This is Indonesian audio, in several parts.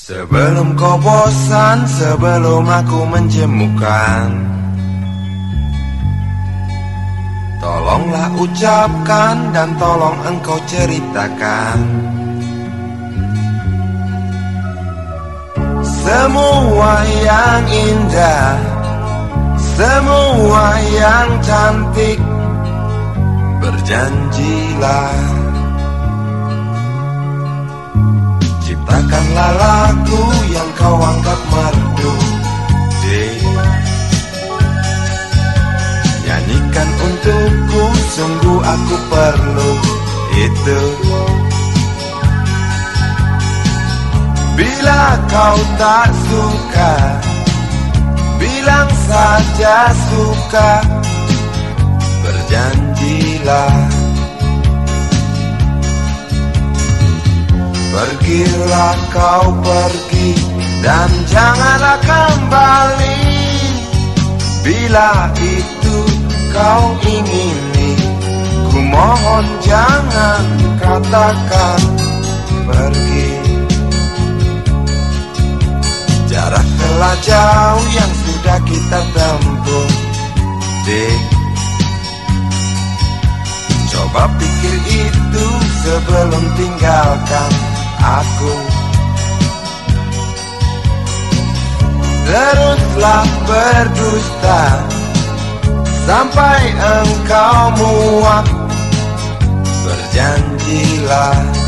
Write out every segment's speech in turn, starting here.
Sebelum kau bosan, sebelum aku menjemukan Tolonglah ucapkan dan tolong engkau ceritakan. Semua yang indah Semua yang cantik Berjanjilah aku perlu itu. Bila kau tak suka Bilang saja suka. Berjanjilah. Pergilah kau pergi dan janganlah kembali. Bila itu kau ingini Ku mohon jangan katakan pergi. Jarak telah jauh yang sudah kita tempuh Dek Coba pikir itu sebelum tinggalkan aku. Teruslah berdusta Sampai engkau muak Berjanjilah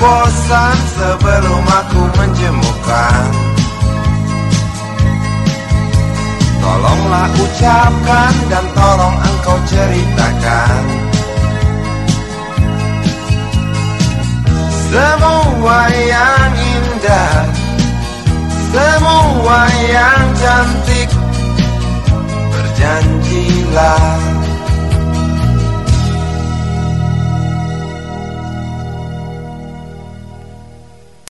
bosan, sebelum aku menjemukan. Tolonglah ucapkan dan tolong engkau ceritakan